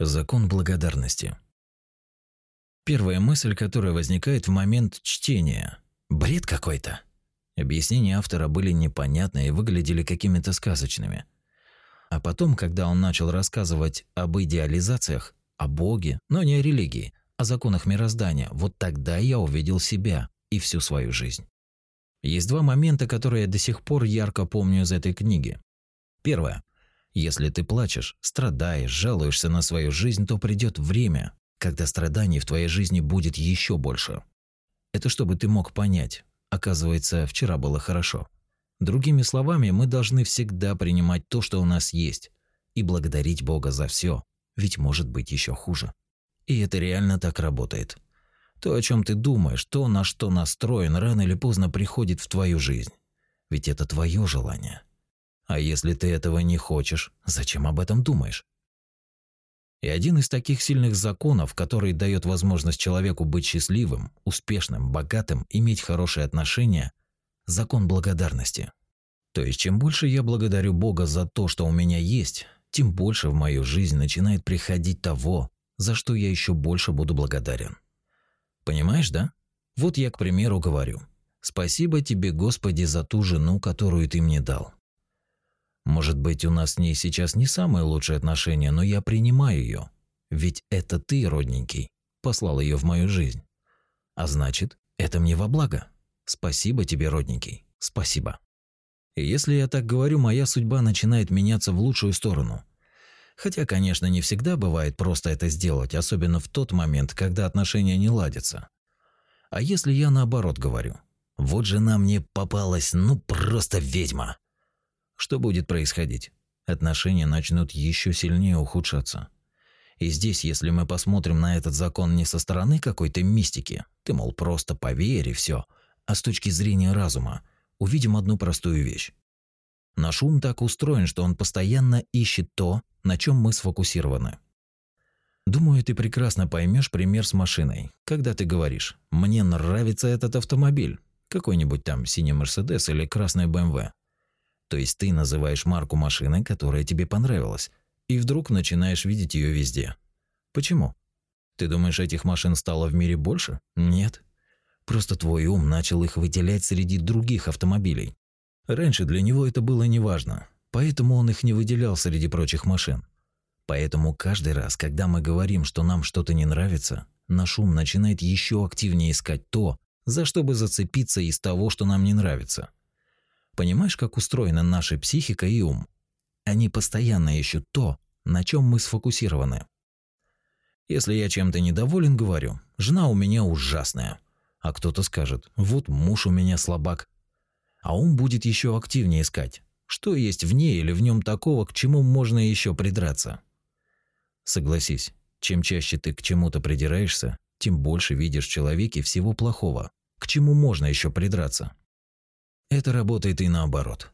Закон благодарности. Первая мысль, которая возникает в момент чтения. Бред какой-то. Объяснения автора были непонятны и выглядели какими-то сказочными. А потом, когда он начал рассказывать об идеализациях, о Боге, но не о религии, о законах мироздания, вот тогда я увидел себя и всю свою жизнь. Есть два момента, которые я до сих пор ярко помню из этой книги. Первое. Если ты плачешь, страдаешь, жалуешься на свою жизнь, то придет время, когда страданий в твоей жизни будет еще больше. Это чтобы ты мог понять. Оказывается, вчера было хорошо. Другими словами, мы должны всегда принимать то, что у нас есть, и благодарить Бога за все, ведь может быть еще хуже. И это реально так работает. То, о чем ты думаешь, то, на что настроен, рано или поздно приходит в твою жизнь. Ведь это твое желание. А если ты этого не хочешь, зачем об этом думаешь? И один из таких сильных законов, который дает возможность человеку быть счастливым, успешным, богатым, иметь хорошие отношения – закон благодарности. То есть, чем больше я благодарю Бога за то, что у меня есть, тем больше в мою жизнь начинает приходить того, за что я еще больше буду благодарен. Понимаешь, да? Вот я, к примеру, говорю: "Спасибо тебе, Господи, за ту жену, которую ты мне дал. Может быть, у нас с ней сейчас не самые лучшие отношения, но я принимаю ее. Ведь это ты, родненький, послал ее в мою жизнь. А значит, это мне во благо. Спасибо тебе, родненький. Спасибо. И если я так говорю, моя судьба начинает меняться в лучшую сторону. Хотя, конечно, не всегда бывает просто это сделать, особенно в тот момент, когда отношения не ладятся. А если я наоборот говорю? Вот жена мне попалась, ну просто ведьма. Что будет происходить? Отношения начнут еще сильнее ухудшаться. И здесь, если мы посмотрим на этот закон не со стороны какой-то мистики, ты, мол, просто поверь и все, а с точки зрения разума, увидим одну простую вещь. Наш ум так устроен, что он постоянно ищет то, на чем мы сфокусированы. Думаю, ты прекрасно поймешь пример с машиной, когда ты говоришь «мне нравится этот автомобиль», какой-нибудь там синий Мерседес или красный БМВ. То есть ты называешь марку машины, которая тебе понравилась, и вдруг начинаешь видеть ее везде. Почему? Ты думаешь, этих машин стало в мире больше? Нет. Просто твой ум начал их выделять среди других автомобилей. Раньше для него это было неважно, поэтому он их не выделял среди прочих машин. Поэтому каждый раз, когда мы говорим, что нам что-то не нравится, наш ум начинает еще активнее искать то, за что бы зацепиться из того, что нам не нравится. Понимаешь, как устроена наша психика и ум? Они постоянно ищут то, на чем мы сфокусированы. Если я чем-то недоволен, говорю, жена у меня ужасная. А кто-то скажет, вот муж у меня слабак. А ум будет еще активнее искать, что есть в ней или в нем такого, к чему можно еще придраться. Согласись, чем чаще ты к чему-то придираешься, тем больше видишь в человеке всего плохого, к чему можно еще придраться. Это работает и наоборот.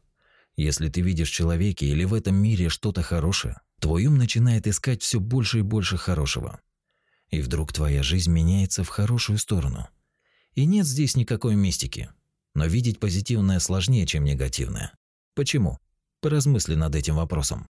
Если ты видишь в человеке или в этом мире что-то хорошее, твой ум начинает искать все больше и больше хорошего. И вдруг твоя жизнь меняется в хорошую сторону. И нет здесь никакой мистики. Но видеть позитивное сложнее, чем негативное. Почему? Поразмысли над этим вопросом.